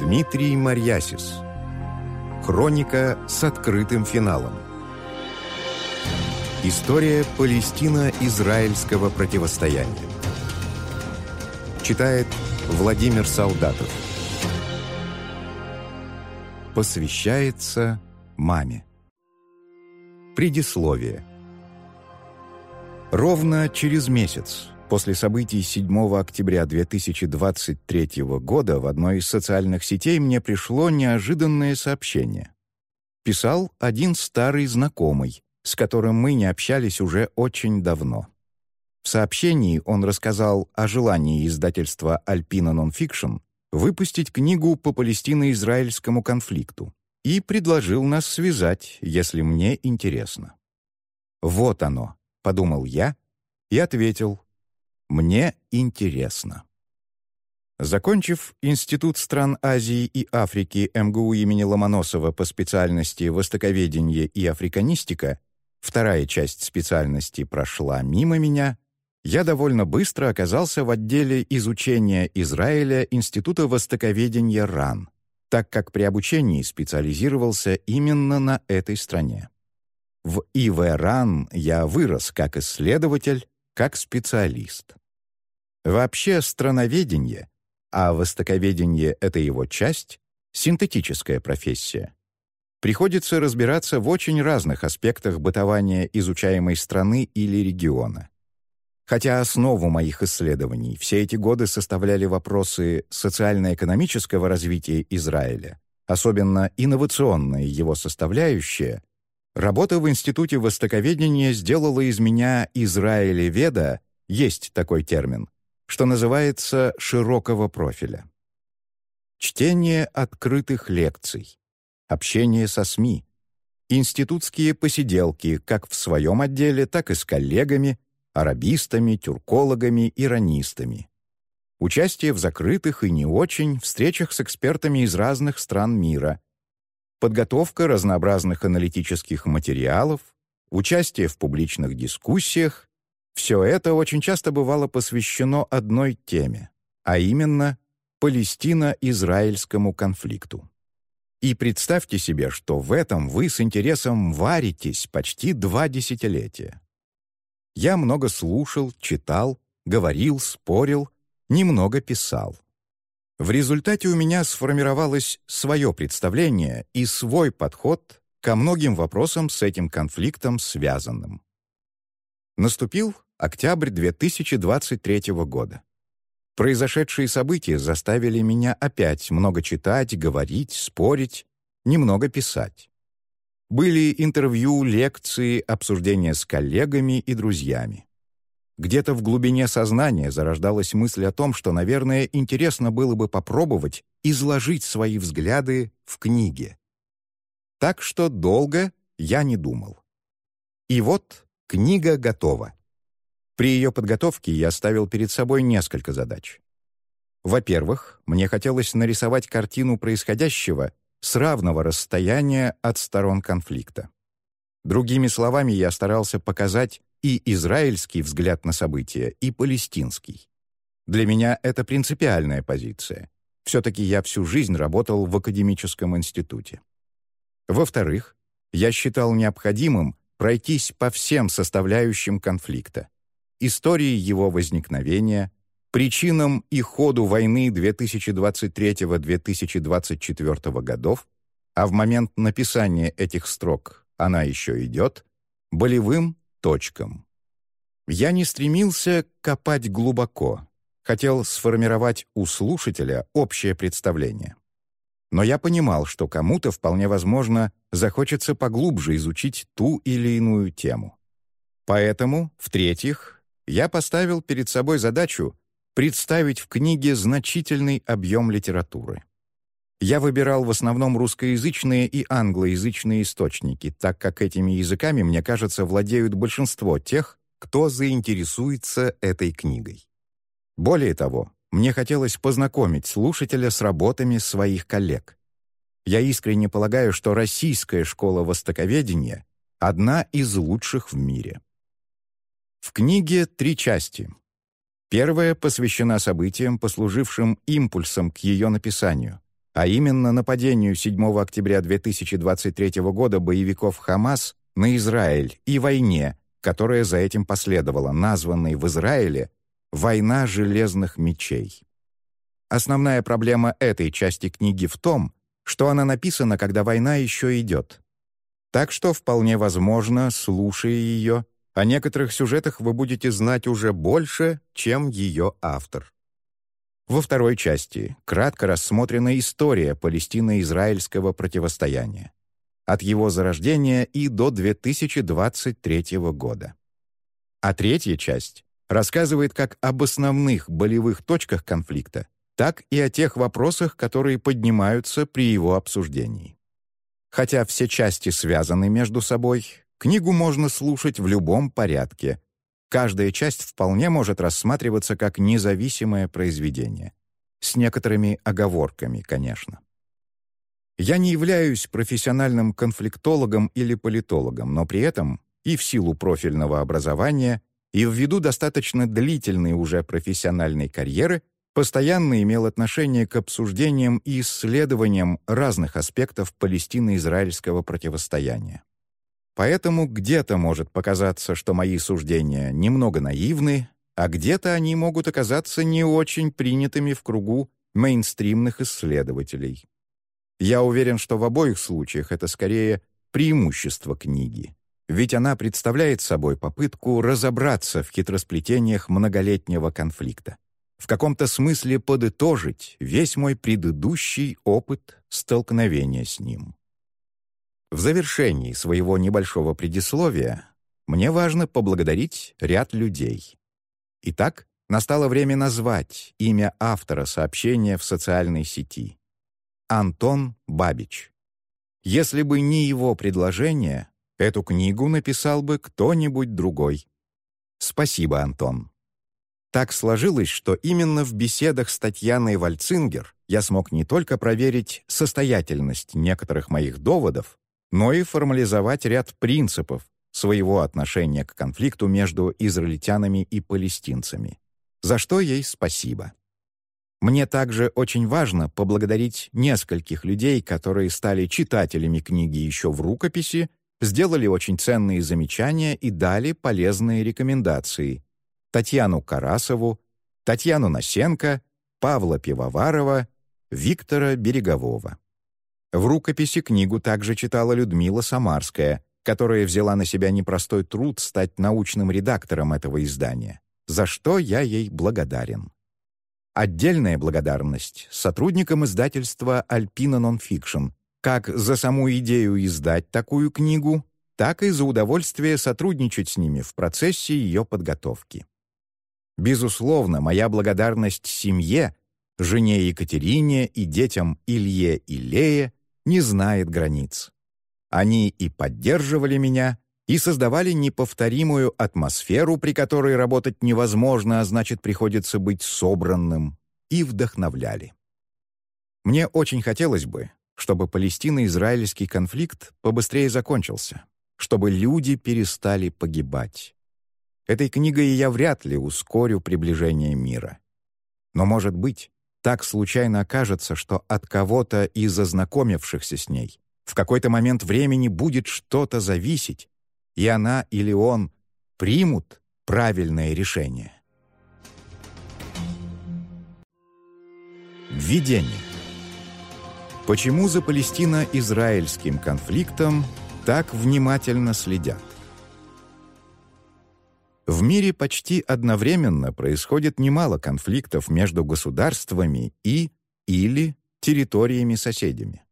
Дмитрий Марьясис. Хроника с открытым финалом. История Палестино-Израильского противостояния. Читает Владимир Солдатов. Посвящается маме. Предисловие. Ровно через месяц после событий 7 октября 2023 года в одной из социальных сетей мне пришло неожиданное сообщение. Писал один старый знакомый, с которым мы не общались уже очень давно. В сообщении он рассказал о желании издательства «Альпина Нонфикшн» выпустить книгу по палестино-израильскому конфликту и предложил нас связать, если мне интересно. «Вот оно», — подумал я и ответил, «Мне интересно». Закончив Институт стран Азии и Африки МГУ имени Ломоносова по специальности «Востоковедение и африканистика», вторая часть специальности прошла мимо меня, я довольно быстро оказался в отделе изучения Израиля Института востоковедения РАН, так как при обучении специализировался именно на этой стране. В ИВ-РАН я вырос как исследователь, как специалист. Вообще страноведение, а востоковедение — это его часть, синтетическая профессия. Приходится разбираться в очень разных аспектах бытования изучаемой страны или региона. Хотя основу моих исследований все эти годы составляли вопросы социально-экономического развития Израиля, особенно инновационная его составляющая, работа в Институте Востоковедения сделала из меня Израилеведа, есть такой термин, что называется широкого профиля. Чтение открытых лекций, общение со СМИ, институтские посиделки как в своем отделе, так и с коллегами, арабистами, тюркологами, иронистами. Участие в закрытых и не очень встречах с экспертами из разных стран мира. Подготовка разнообразных аналитических материалов, участие в публичных дискуссиях — все это очень часто бывало посвящено одной теме, а именно Палестино-израильскому конфликту. И представьте себе, что в этом вы с интересом варитесь почти два десятилетия. Я много слушал, читал, говорил, спорил, немного писал. В результате у меня сформировалось свое представление и свой подход ко многим вопросам с этим конфликтом связанным. Наступил октябрь 2023 года. Произошедшие события заставили меня опять много читать, говорить, спорить, немного писать. Были интервью, лекции, обсуждения с коллегами и друзьями. Где-то в глубине сознания зарождалась мысль о том, что, наверное, интересно было бы попробовать изложить свои взгляды в книге. Так что долго я не думал. И вот книга готова. При ее подготовке я ставил перед собой несколько задач. Во-первых, мне хотелось нарисовать картину происходящего с равного расстояния от сторон конфликта. Другими словами, я старался показать и израильский взгляд на события, и палестинский. Для меня это принципиальная позиция. Все-таки я всю жизнь работал в академическом институте. Во-вторых, я считал необходимым пройтись по всем составляющим конфликта. Истории его возникновения, причинам и ходу войны 2023-2024 годов, а в момент написания этих строк она еще идет, болевым точкам. Я не стремился копать глубоко, хотел сформировать у слушателя общее представление. Но я понимал, что кому-то вполне возможно захочется поглубже изучить ту или иную тему. Поэтому, в-третьих, я поставил перед собой задачу представить в книге значительный объем литературы. Я выбирал в основном русскоязычные и англоязычные источники, так как этими языками, мне кажется, владеют большинство тех, кто заинтересуется этой книгой. Более того, мне хотелось познакомить слушателя с работами своих коллег. Я искренне полагаю, что российская школа востоковедения — одна из лучших в мире. В книге три части. Первая посвящена событиям, послужившим импульсом к ее написанию, а именно нападению 7 октября 2023 года боевиков «Хамас» на Израиль и войне, которая за этим последовала, названной в Израиле «Война железных мечей». Основная проблема этой части книги в том, что она написана, когда война еще идет. Так что вполне возможно, слушая ее, о некоторых сюжетах вы будете знать уже больше, чем ее автор. Во второй части кратко рассмотрена история палестино-израильского противостояния. От его зарождения и до 2023 года. А третья часть рассказывает как об основных болевых точках конфликта, так и о тех вопросах, которые поднимаются при его обсуждении. Хотя все части связаны между собой, книгу можно слушать в любом порядке. Каждая часть вполне может рассматриваться как независимое произведение. С некоторыми оговорками, конечно. Я не являюсь профессиональным конфликтологом или политологом, но при этом и в силу профильного образования, и ввиду достаточно длительной уже профессиональной карьеры постоянно имел отношение к обсуждениям и исследованиям разных аспектов палестино-израильского противостояния. Поэтому где-то может показаться, что мои суждения немного наивны, а где-то они могут оказаться не очень принятыми в кругу мейнстримных исследователей. Я уверен, что в обоих случаях это скорее преимущество книги, ведь она представляет собой попытку разобраться в хитросплетениях многолетнего конфликта в каком-то смысле подытожить весь мой предыдущий опыт столкновения с ним. В завершении своего небольшого предисловия мне важно поблагодарить ряд людей. Итак, настало время назвать имя автора сообщения в социальной сети. Антон Бабич. Если бы не его предложение, эту книгу написал бы кто-нибудь другой. Спасибо, Антон. Так сложилось, что именно в беседах с Татьяной Вальцингер я смог не только проверить состоятельность некоторых моих доводов, но и формализовать ряд принципов своего отношения к конфликту между израильтянами и палестинцами, за что ей спасибо. Мне также очень важно поблагодарить нескольких людей, которые стали читателями книги еще в рукописи, сделали очень ценные замечания и дали полезные рекомендации, Татьяну Карасову, Татьяну Насенко, Павла Пивоварова, Виктора Берегового. В рукописи книгу также читала Людмила Самарская, которая взяла на себя непростой труд стать научным редактором этого издания, за что я ей благодарен. Отдельная благодарность сотрудникам издательства «Альпина Нонфикшн», как за саму идею издать такую книгу, так и за удовольствие сотрудничать с ними в процессе ее подготовки. Безусловно, моя благодарность семье, жене Екатерине и детям Илье и Лее не знает границ. Они и поддерживали меня, и создавали неповторимую атмосферу, при которой работать невозможно, а значит, приходится быть собранным, и вдохновляли. Мне очень хотелось бы, чтобы палестино-израильский конфликт побыстрее закончился, чтобы люди перестали погибать. Этой книгой я вряд ли ускорю приближение мира. Но, может быть, так случайно окажется, что от кого-то из ознакомившихся с ней в какой-то момент времени будет что-то зависеть, и она или он примут правильное решение. Введение. Почему за Палестино-израильским конфликтом так внимательно следят? В мире почти одновременно происходит немало конфликтов между государствами и или территориями-соседями.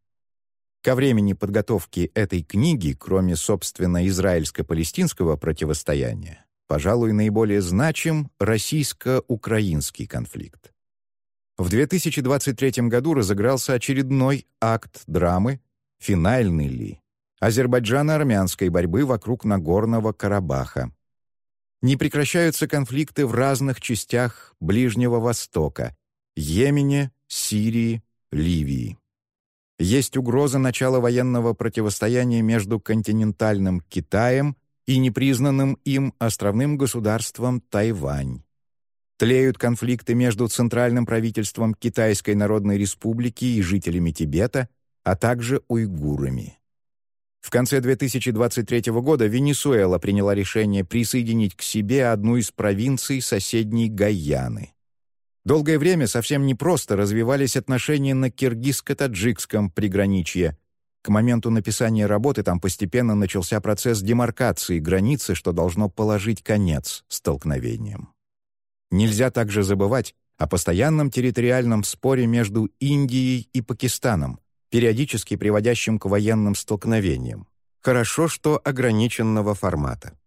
Ко времени подготовки этой книги, кроме, собственно, израильско-палестинского противостояния, пожалуй, наиболее значим российско-украинский конфликт. В 2023 году разыгрался очередной акт драмы «Финальный ли?» азербайджано-армянской борьбы вокруг Нагорного Карабаха, не прекращаются конфликты в разных частях Ближнего Востока — Йемене, Сирии, Ливии. Есть угроза начала военного противостояния между континентальным Китаем и непризнанным им островным государством Тайвань. тлеют конфликты между центральным правительством Китайской Народной Республики и жителями Тибета, а также уйгурами. В конце 2023 года Венесуэла приняла решение присоединить к себе одну из провинций соседней Гайяны. Долгое время совсем непросто развивались отношения на киргизско-таджикском приграничье. К моменту написания работы там постепенно начался процесс демаркации границы, что должно положить конец столкновениям. Нельзя также забывать о постоянном территориальном споре между Индией и Пакистаном, периодически приводящим к военным столкновениям. Хорошо, что ограниченного формата.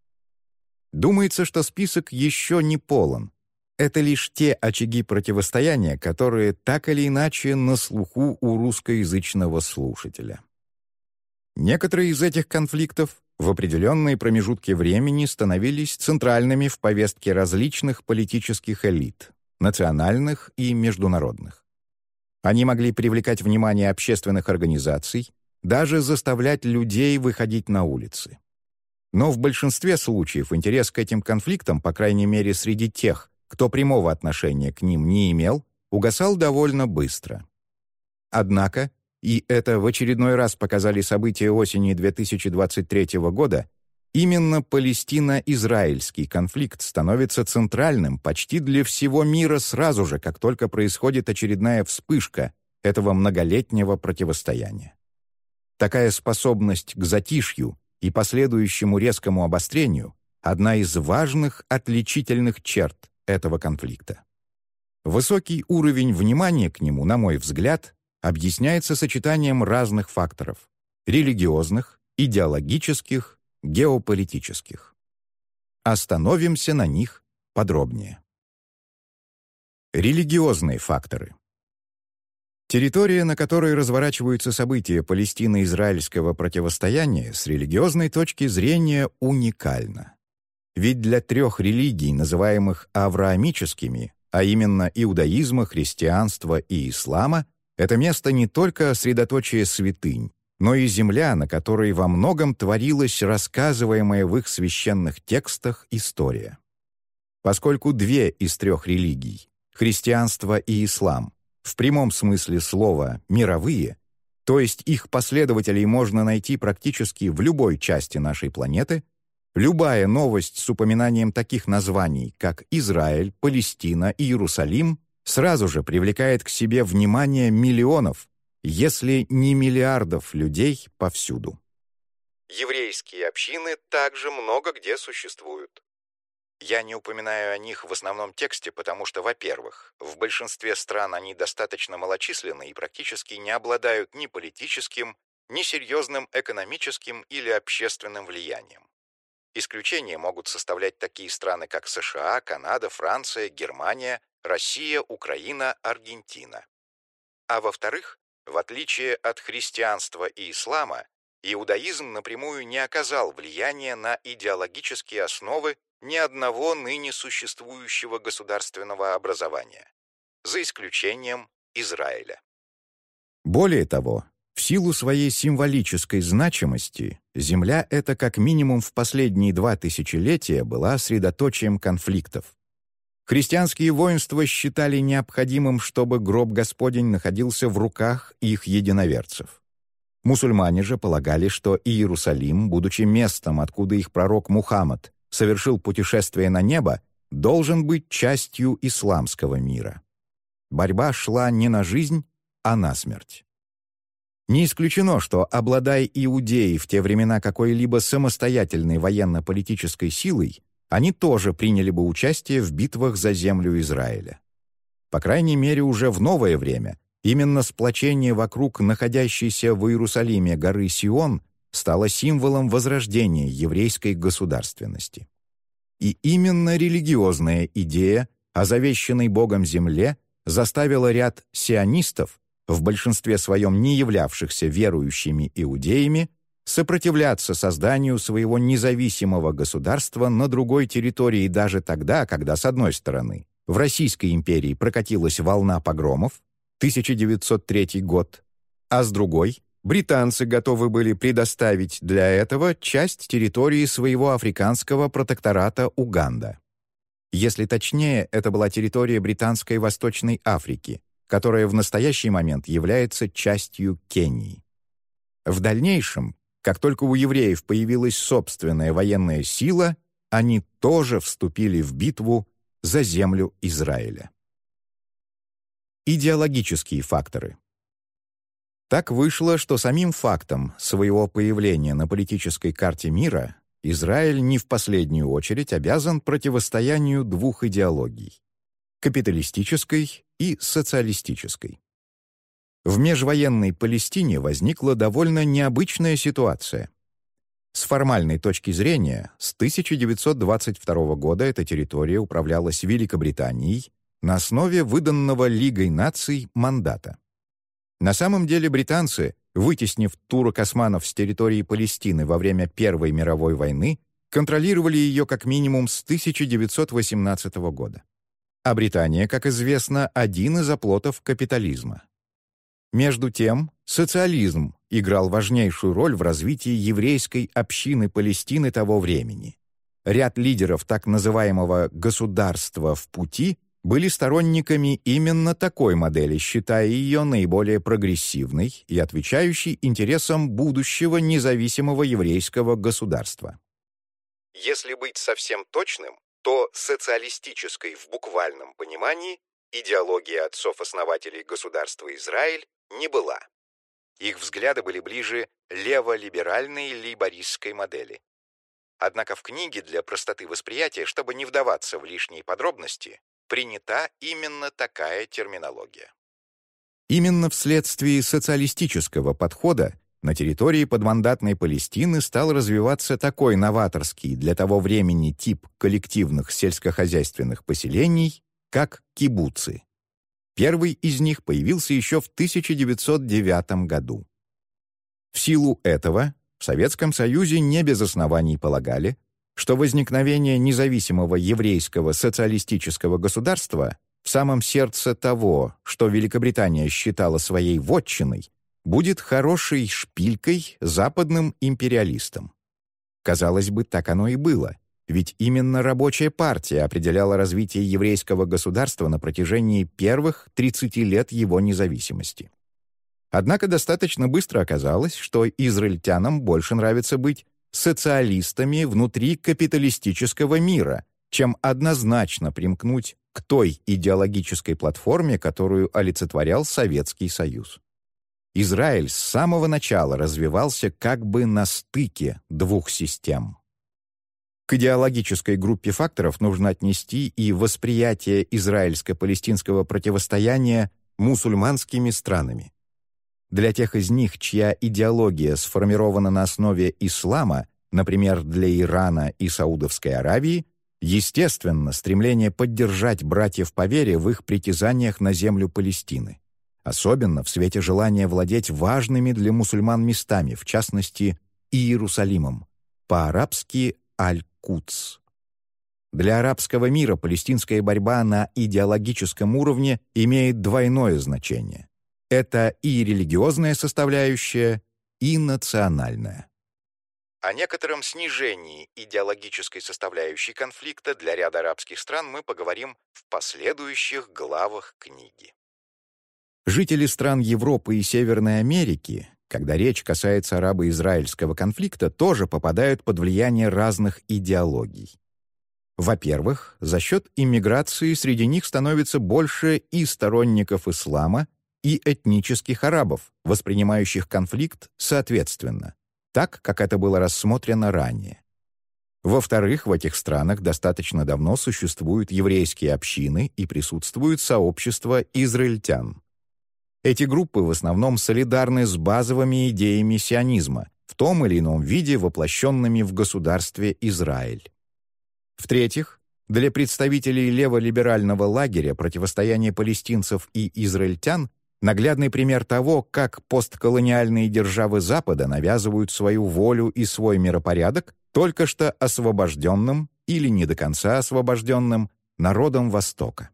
Думается, что список еще не полон. Это лишь те очаги противостояния, которые так или иначе на слуху у русскоязычного слушателя. Некоторые из этих конфликтов в определенные промежутки времени становились центральными в повестке различных политических элит, национальных и международных. Они могли привлекать внимание общественных организаций, даже заставлять людей выходить на улицы. Но в большинстве случаев интерес к этим конфликтам, по крайней мере среди тех, кто прямого отношения к ним не имел, угасал довольно быстро. Однако, и это в очередной раз показали события осени 2023 года, Именно Палестино-Израильский конфликт становится центральным почти для всего мира сразу же, как только происходит очередная вспышка этого многолетнего противостояния. Такая способность к затишью и последующему резкому обострению — одна из важных отличительных черт этого конфликта. Высокий уровень внимания к нему, на мой взгляд, объясняется сочетанием разных факторов — религиозных, идеологических геополитических. Остановимся на них подробнее. Религиозные факторы. Территория, на которой разворачиваются события Палестино-израильского противостояния, с религиозной точки зрения уникальна. Ведь для трех религий, называемых авраамическими, а именно иудаизма, христианства и ислама, это место не только средоточие святынь, но и земля, на которой во многом творилась рассказываемая в их священных текстах история. Поскольку две из трех религий — христианство и ислам — в прямом смысле слова «мировые», то есть их последователей можно найти практически в любой части нашей планеты, любая новость с упоминанием таких названий, как Израиль, Палестина и Иерусалим, сразу же привлекает к себе внимание миллионов, если не миллиардов людей повсюду. Еврейские общины также много где существуют. Я не упоминаю о них в основном тексте, потому что, во-первых, в большинстве стран они достаточно малочисленны и практически не обладают ни политическим, ни серьезным экономическим или общественным влиянием. Исключения могут составлять такие страны, как США, Канада, Франция, Германия, Россия, Украина, Аргентина. А во-вторых, в отличие от христианства и ислама, иудаизм напрямую не оказал влияния на идеологические основы ни одного ныне существующего государственного образования, за исключением Израиля. Более того, в силу своей символической значимости, земля эта как минимум в последние два тысячелетия была средоточием конфликтов. Христианские воинства считали необходимым, чтобы гроб Господень находился в руках их единоверцев. Мусульмане же полагали, что Иерусалим, будучи местом, откуда их пророк Мухаммад совершил путешествие на небо, должен быть частью исламского мира. Борьба шла не на жизнь, а на смерть. Не исключено, что, обладая иудеи в те времена какой-либо самостоятельной военно-политической силой, они тоже приняли бы участие в битвах за землю Израиля. По крайней мере, уже в новое время именно сплочение вокруг находящейся в Иерусалиме горы Сион стало символом возрождения еврейской государственности. И именно религиозная идея о завещанной Богом земле заставила ряд сионистов, в большинстве своем не являвшихся верующими иудеями, сопротивляться созданию своего независимого государства на другой территории даже тогда, когда, с одной стороны, в Российской империи прокатилась волна погромов, 1903 год, а с другой, британцы готовы были предоставить для этого часть территории своего африканского протектората Уганда. Если точнее, это была территория Британской Восточной Африки, которая в настоящий момент является частью Кении. В дальнейшем, как только у евреев появилась собственная военная сила, они тоже вступили в битву за землю Израиля. Идеологические факторы Так вышло, что самим фактом своего появления на политической карте мира Израиль не в последнюю очередь обязан противостоянию двух идеологий — капиталистической и социалистической. В межвоенной Палестине возникла довольно необычная ситуация. С формальной точки зрения, с 1922 года эта территория управлялась Великобританией на основе выданного Лигой наций мандата. На самом деле британцы, вытеснив турок-османов с территории Палестины во время Первой мировой войны, контролировали ее как минимум с 1918 года. А Британия, как известно, один из оплотов капитализма. Между тем, социализм играл важнейшую роль в развитии еврейской общины Палестины того времени. Ряд лидеров так называемого «государства в пути» были сторонниками именно такой модели, считая ее наиболее прогрессивной и отвечающей интересам будущего независимого еврейского государства. Если быть совсем точным, то социалистической в буквальном понимании идеология отцов-основателей государства Израиль не была. Их взгляды были ближе лево-либеральной лейбористской модели. Однако в книге для простоты восприятия, чтобы не вдаваться в лишние подробности, принята именно такая терминология. Именно вследствие социалистического подхода на территории подмандатной Палестины стал развиваться такой новаторский для того времени тип коллективных сельскохозяйственных поселений, как кибуцы. Первый из них появился еще в 1909 году. В силу этого в Советском Союзе не без оснований полагали, что возникновение независимого еврейского социалистического государства в самом сердце того, что Великобритания считала своей вотчиной, будет хорошей шпилькой западным империалистам. Казалось бы, так оно и было — ведь именно рабочая партия определяла развитие еврейского государства на протяжении первых 30 лет его независимости. Однако достаточно быстро оказалось, что израильтянам больше нравится быть социалистами внутри капиталистического мира, чем однозначно примкнуть к той идеологической платформе, которую олицетворял Советский Союз. Израиль с самого начала развивался как бы на стыке двух систем. К идеологической группе факторов нужно отнести и восприятие израильско-палестинского противостояния мусульманскими странами. Для тех из них, чья идеология сформирована на основе ислама, например, для Ирана и Саудовской Аравии, естественно стремление поддержать братьев по вере в их притязаниях на землю Палестины, особенно в свете желания владеть важными для мусульман местами, в частности, Иерусалимом, по-арабски Аль Куц. Для арабского мира палестинская борьба на идеологическом уровне имеет двойное значение. Это и религиозная составляющая, и национальная. О некотором снижении идеологической составляющей конфликта для ряда арабских стран мы поговорим в последующих главах книги. Жители стран Европы и Северной Америки когда речь касается арабо-израильского конфликта, тоже попадают под влияние разных идеологий. Во-первых, за счет иммиграции среди них становится больше и сторонников ислама, и этнических арабов, воспринимающих конфликт соответственно, так, как это было рассмотрено ранее. Во-вторых, в этих странах достаточно давно существуют еврейские общины и присутствуют сообщества израильтян. Эти группы в основном солидарны с базовыми идеями сионизма, в том или ином виде воплощенными в государстве Израиль. В-третьих, для представителей леволиберального лагеря противостояние палестинцев и израильтян наглядный пример того, как постколониальные державы Запада навязывают свою волю и свой миропорядок только что освобожденным или не до конца освобожденным народом Востока.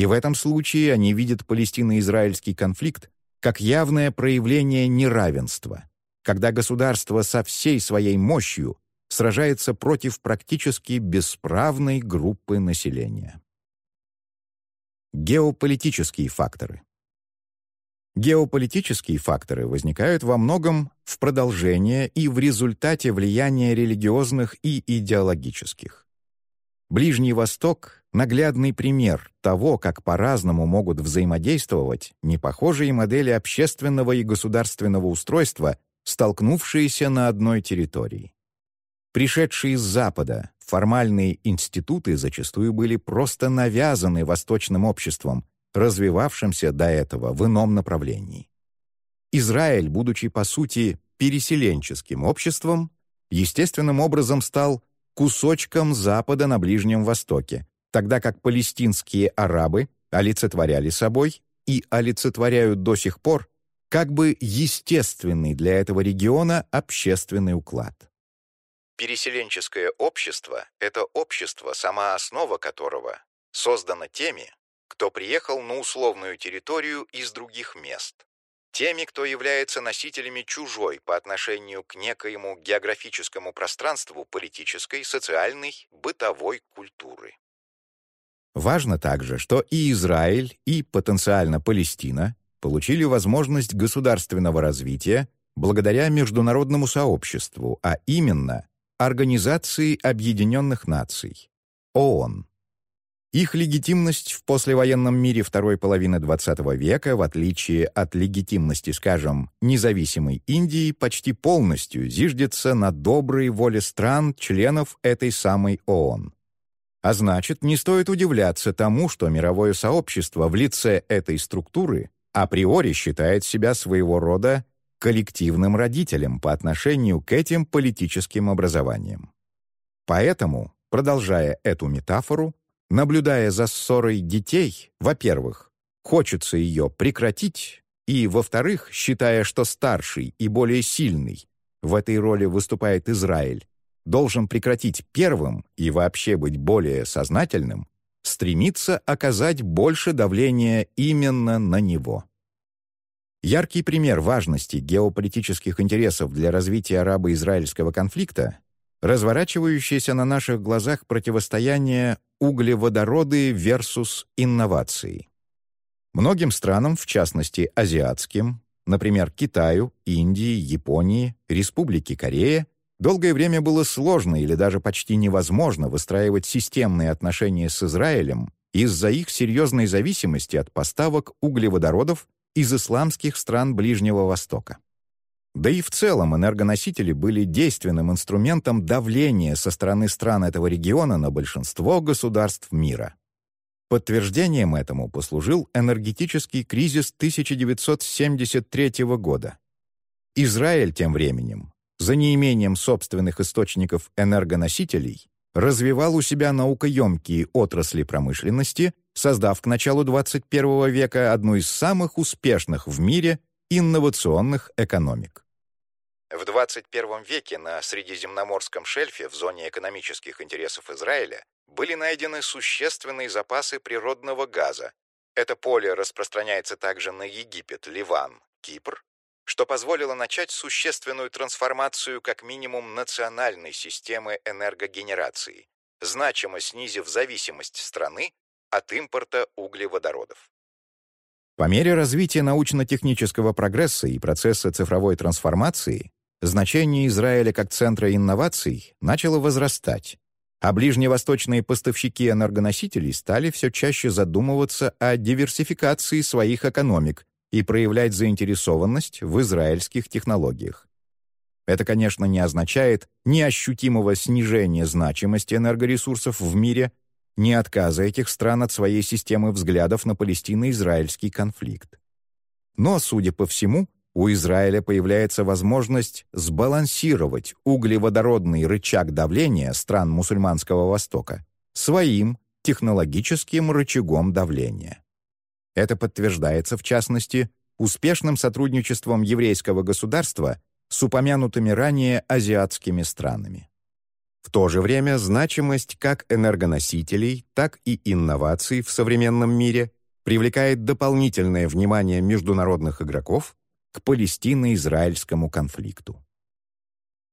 И в этом случае они видят палестино-израильский конфликт как явное проявление неравенства, когда государство со всей своей мощью сражается против практически бесправной группы населения. Геополитические факторы Геополитические факторы возникают во многом в продолжение и в результате влияния религиозных и идеологических. Ближний Восток — наглядный пример того, как по-разному могут взаимодействовать непохожие модели общественного и государственного устройства, столкнувшиеся на одной территории. Пришедшие с Запада формальные институты зачастую были просто навязаны восточным обществом, развивавшимся до этого в ином направлении. Израиль, будучи по сути переселенческим обществом, естественным образом стал кусочком Запада на Ближнем Востоке, тогда как палестинские арабы олицетворяли собой и олицетворяют до сих пор как бы естественный для этого региона общественный уклад. Переселенческое общество — это общество, сама основа которого создана теми, кто приехал на условную территорию из других мест, теми, кто является носителями чужой по отношению к некоему географическому пространству политической, социальной, бытовой культуры. Важно также, что и Израиль, и потенциально Палестина получили возможность государственного развития благодаря международному сообществу, а именно Организации Объединенных Наций, ООН. Их легитимность в послевоенном мире второй половины XX века, в отличие от легитимности, скажем, независимой Индии, почти полностью зиждется на доброй воле стран, членов этой самой ООН. А значит, не стоит удивляться тому, что мировое сообщество в лице этой структуры априори считает себя своего рода коллективным родителем по отношению к этим политическим образованиям. Поэтому, продолжая эту метафору, Наблюдая за ссорой детей, во-первых, хочется ее прекратить, и, во-вторых, считая, что старший и более сильный, в этой роли выступает Израиль, должен прекратить первым и вообще быть более сознательным, стремится оказать больше давления именно на него. Яркий пример важности геополитических интересов для развития арабо-израильского конфликта разворачивающееся на наших глазах противостояние углеводороды versus инновации. Многим странам, в частности азиатским, например, Китаю, Индии, Японии, Республике Корея, долгое время было сложно или даже почти невозможно выстраивать системные отношения с Израилем из-за их серьезной зависимости от поставок углеводородов из исламских стран Ближнего Востока. Да и в целом энергоносители были действенным инструментом давления со стороны стран этого региона на большинство государств мира. Подтверждением этому послужил энергетический кризис 1973 года. Израиль тем временем, за неимением собственных источников энергоносителей, развивал у себя наукоемкие отрасли промышленности, создав к началу 21 века одну из самых успешных в мире инновационных экономик. В 21 веке на Средиземноморском шельфе в зоне экономических интересов Израиля были найдены существенные запасы природного газа. Это поле распространяется также на Египет, Ливан, Кипр, что позволило начать существенную трансформацию как минимум национальной системы энергогенерации, значимо снизив зависимость страны от импорта углеводородов. По мере развития научно-технического прогресса и процесса цифровой трансформации, значение Израиля как центра инноваций начало возрастать, а ближневосточные поставщики энергоносителей стали все чаще задумываться о диверсификации своих экономик и проявлять заинтересованность в израильских технологиях. Это, конечно, не означает ни ощутимого снижения значимости энергоресурсов в мире, не отказа этих стран от своей системы взглядов на палестино-израильский конфликт. Но, судя по всему, у Израиля появляется возможность сбалансировать углеводородный рычаг давления стран мусульманского Востока своим технологическим рычагом давления. Это подтверждается, в частности, успешным сотрудничеством еврейского государства с упомянутыми ранее азиатскими странами. В то же время значимость как энергоносителей, так и инноваций в современном мире привлекает дополнительное внимание международных игроков к палестино-израильскому конфликту.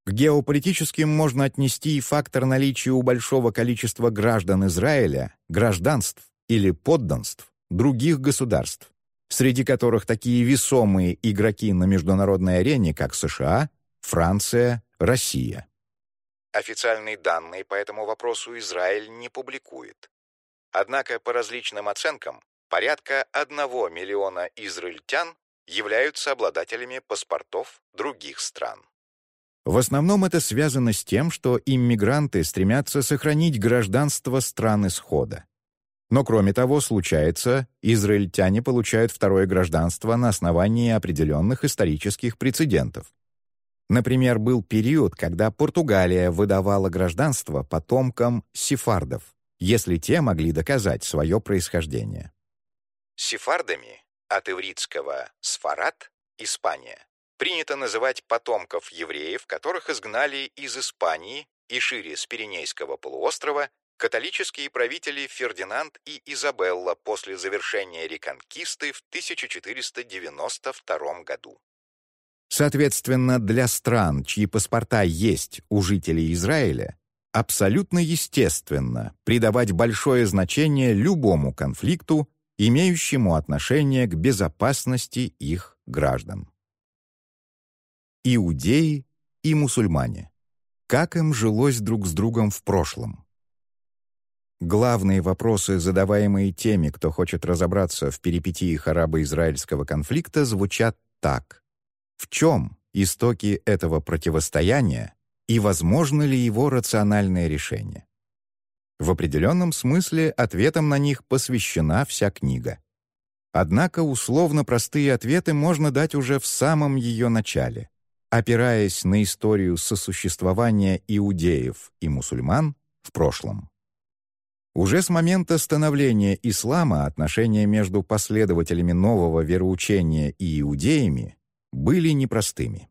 К геополитическим можно отнести и фактор наличия у большого количества граждан Израиля, гражданств или подданств других государств, среди которых такие весомые игроки на международной арене, как США, Франция, Россия. Официальные данные по этому вопросу Израиль не публикует. Однако, по различным оценкам, порядка 1 миллиона израильтян являются обладателями паспортов других стран. В основном это связано с тем, что иммигранты стремятся сохранить гражданство стран исхода. Но кроме того, случается, израильтяне получают второе гражданство на основании определенных исторических прецедентов. Например, был период, когда Португалия выдавала гражданство потомкам сефардов, если те могли доказать свое происхождение. Сефардами, от ивритского «сфарат» — Испания, принято называть потомков евреев, которых изгнали из Испании и шире с Пиренейского полуострова католические правители Фердинанд и Изабелла после завершения реконкисты в 1492 году. Соответственно, для стран, чьи паспорта есть у жителей Израиля, абсолютно естественно придавать большое значение любому конфликту, имеющему отношение к безопасности их граждан. Иудеи и мусульмане. Как им жилось друг с другом в прошлом? Главные вопросы, задаваемые теми, кто хочет разобраться в перипетиях арабо-израильского конфликта, звучат так. В чем истоки этого противостояния и возможно ли его рациональное решение? В определенном смысле ответом на них посвящена вся книга. Однако условно простые ответы можно дать уже в самом ее начале, опираясь на историю сосуществования иудеев и мусульман в прошлом. Уже с момента становления ислама отношения между последователями нового вероучения и иудеями были непростыми.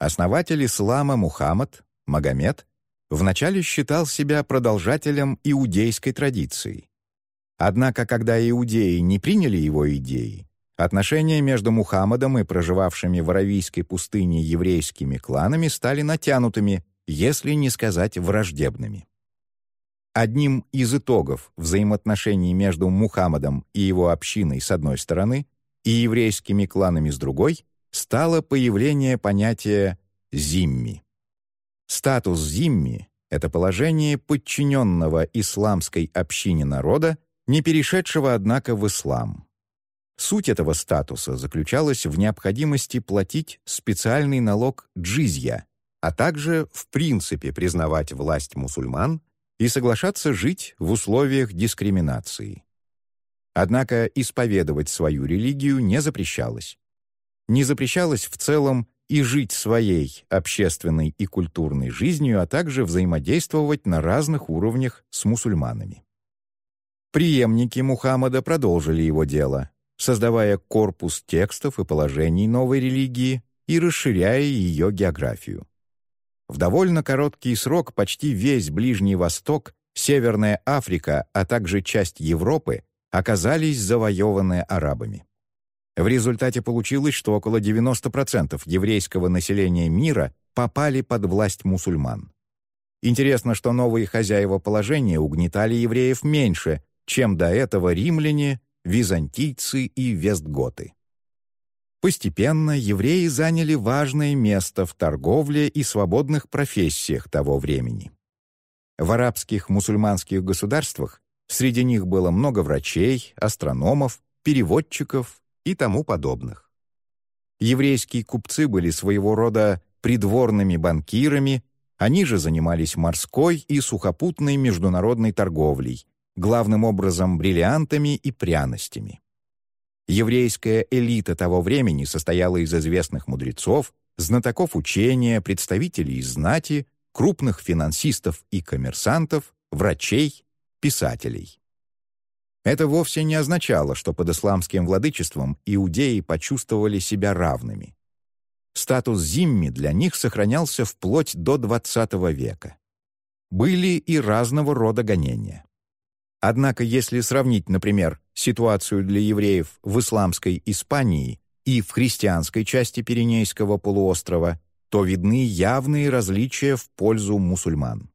Основатель ислама Мухаммад, Магомед, вначале считал себя продолжателем иудейской традиции. Однако, когда иудеи не приняли его идеи, отношения между Мухаммадом и проживавшими в Аравийской пустыне еврейскими кланами стали натянутыми, если не сказать враждебными. Одним из итогов взаимоотношений между Мухаммадом и его общиной с одной стороны и еврейскими кланами с другой стало появление понятия «зимми». Статус «зимми» — это положение подчиненного исламской общине народа, не перешедшего, однако, в ислам. Суть этого статуса заключалась в необходимости платить специальный налог джизья, а также в принципе признавать власть мусульман и соглашаться жить в условиях дискриминации. Однако исповедовать свою религию не запрещалось. Не запрещалось в целом и жить своей общественной и культурной жизнью, а также взаимодействовать на разных уровнях с мусульманами. Приемники Мухаммада продолжили его дело, создавая корпус текстов и положений новой религии и расширяя ее географию. В довольно короткий срок почти весь Ближний Восток, Северная Африка, а также часть Европы оказались завоеваны арабами. В результате получилось, что около 90% еврейского населения мира попали под власть мусульман. Интересно, что новые хозяева положения угнетали евреев меньше, чем до этого римляне, византийцы и вестготы. Постепенно евреи заняли важное место в торговле и свободных профессиях того времени. В арабских мусульманских государствах среди них было много врачей, астрономов, переводчиков и тому подобных. Еврейские купцы были своего рода придворными банкирами, они же занимались морской и сухопутной международной торговлей, главным образом бриллиантами и пряностями. Еврейская элита того времени состояла из известных мудрецов, знатоков учения, представителей знати, крупных финансистов и коммерсантов, врачей, писателей. Это вовсе не означало, что под исламским владычеством иудеи почувствовали себя равными. Статус зимми для них сохранялся вплоть до XX века. Были и разного рода гонения. Однако, если сравнить, например, ситуацию для евреев в исламской Испании и в христианской части Пиренейского полуострова, то видны явные различия в пользу мусульман.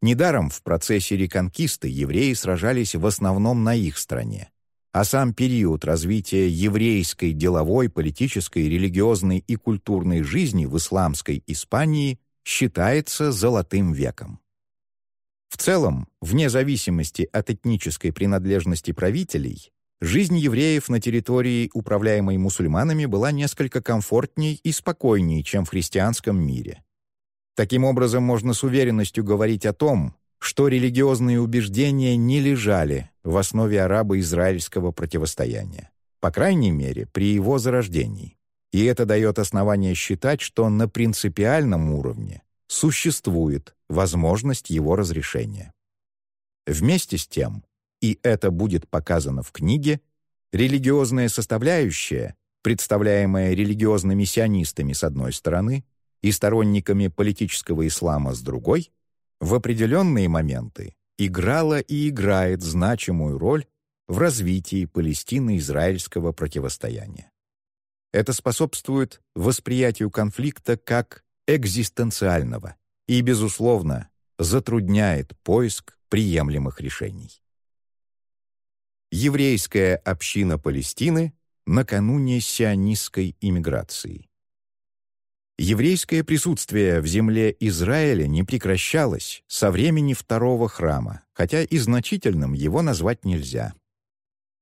Недаром в процессе реконкисты евреи сражались в основном на их стороне, а сам период развития еврейской деловой, политической, религиозной и культурной жизни в исламской Испании считается золотым веком. В целом, вне зависимости от этнической принадлежности правителей, жизнь евреев на территории, управляемой мусульманами, была несколько комфортней и спокойнее, чем в христианском мире. Таким образом, можно с уверенностью говорить о том, что религиозные убеждения не лежали в основе арабо-израильского противостояния, по крайней мере, при его зарождении. И это дает основание считать, что на принципиальном уровне существует возможность его разрешения. Вместе с тем, и это будет показано в книге, религиозная составляющая, представляемая религиозными сионистами с одной стороны и сторонниками политического ислама с другой, в определенные моменты играла и играет значимую роль в развитии Палестино-израильского противостояния. Это способствует восприятию конфликта как экзистенциального и, безусловно, затрудняет поиск приемлемых решений. Еврейская община Палестины накануне сионистской иммиграции. Еврейское присутствие в земле Израиля не прекращалось со времени второго храма, хотя и значительным его назвать нельзя.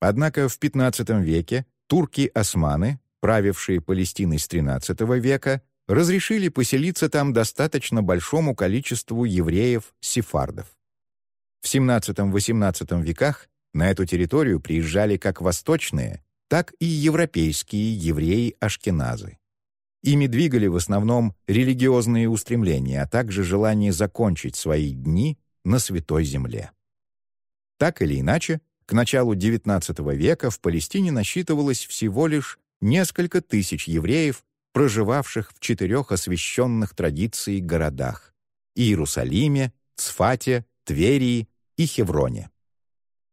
Однако в XV веке турки-османы, правившие Палестиной с XIII века, разрешили поселиться там достаточно большому количеству евреев-сефардов. В XVII-XVIII веках на эту территорию приезжали как восточные, так и европейские евреи-ашкеназы. Ими двигали в основном религиозные устремления, а также желание закончить свои дни на Святой Земле. Так или иначе, к началу XIX века в Палестине насчитывалось всего лишь несколько тысяч евреев, проживавших в четырех освященных традицией городах — Иерусалиме, Цфате, Тверии и Хевроне.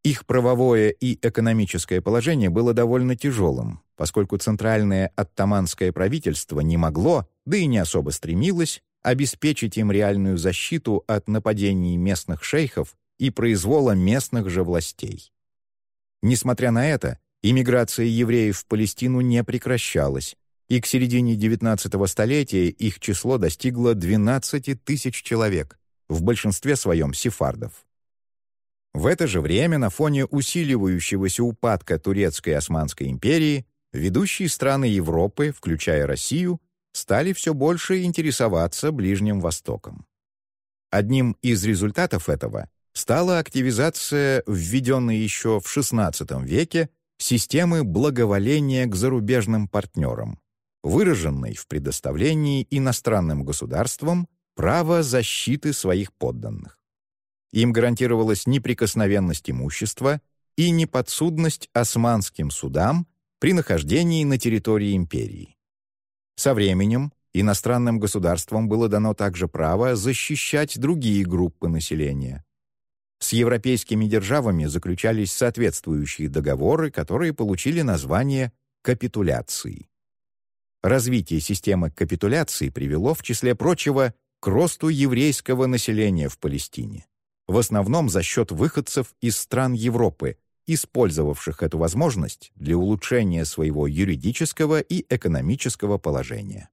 Их правовое и экономическое положение было довольно тяжелым, поскольку центральное оттаманское правительство не могло, да и не особо стремилось, обеспечить им реальную защиту от нападений местных шейхов и произвола местных же властей. Несмотря на это, иммиграция евреев в Палестину не прекращалась, и к середине XIX столетия их число достигло 12 тысяч человек, в большинстве своем сефардов. В это же время на фоне усиливающегося упадка турецкой Османской империи ведущие страны Европы, включая Россию, стали все больше интересоваться Ближним Востоком. Одним из результатов этого стала активизация, введенной еще в XVI веке, системы благоволения к зарубежным партнерам, выраженной в предоставлении иностранным государствам права защиты своих подданных. Им гарантировалась неприкосновенность имущества и неподсудность османским судам при нахождении на территории империи. Со временем иностранным государствам было дано также право защищать другие группы населения. С европейскими державами заключались соответствующие договоры, которые получили название капитуляции. Развитие системы капитуляции привело, в числе прочего, к росту еврейского населения в Палестине, в основном за счет выходцев из стран Европы, использовавших эту возможность для улучшения своего юридического и экономического положения.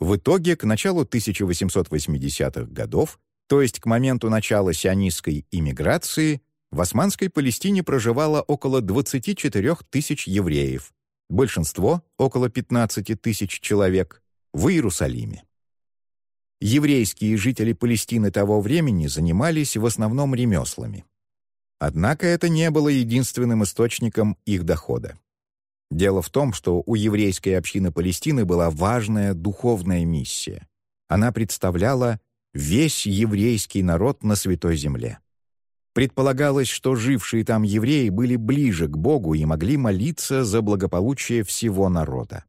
В итоге, к началу 1880-х годов, то есть к моменту начала сионистской иммиграции, в Османской Палестине проживало около 24 тысяч евреев, большинство, около 15 тысяч человек, в Иерусалиме. Еврейские жители Палестины того времени занимались в основном ремеслами. Однако это не было единственным источником их дохода. Дело в том, что у еврейской общины Палестины была важная духовная миссия. Она представляла весь еврейский народ на Святой Земле. Предполагалось, что жившие там евреи были ближе к Богу и могли молиться за благополучие всего народа.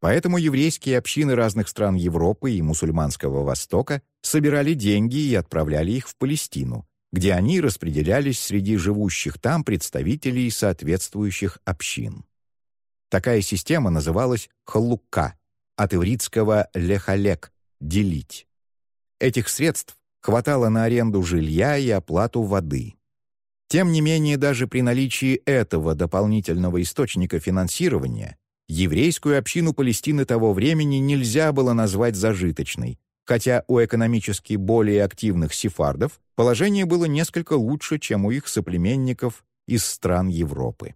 Поэтому еврейские общины разных стран Европы и мусульманского Востока собирали деньги и отправляли их в Палестину, где они распределялись среди живущих там представителей соответствующих общин. Такая система называлась халукка, от ивритского «лехалек» — «делить». Этих средств хватало на аренду жилья и оплату воды. Тем не менее, даже при наличии этого дополнительного источника финансирования еврейскую общину Палестины того времени нельзя было назвать зажиточной, хотя у экономически более активных сефардов положение было несколько лучше, чем у их соплеменников из стран Европы.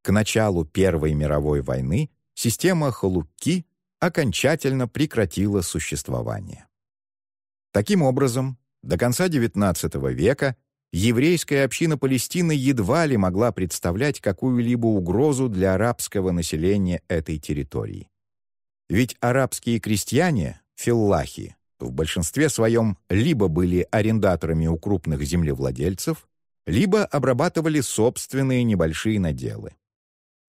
К началу Первой мировой войны система Халукки окончательно прекратила существование. Таким образом, до конца XIX века еврейская община Палестины едва ли могла представлять какую-либо угрозу для арабского населения этой территории. Ведь арабские крестьяне, филлахи, в большинстве своем либо были арендаторами у крупных землевладельцев, либо обрабатывали собственные небольшие наделы.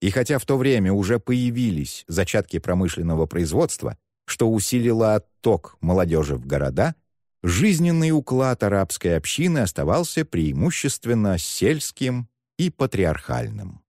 И хотя в то время уже появились зачатки промышленного производства, что усилило отток молодежи в города, жизненный уклад арабской общины оставался преимущественно сельским и патриархальным.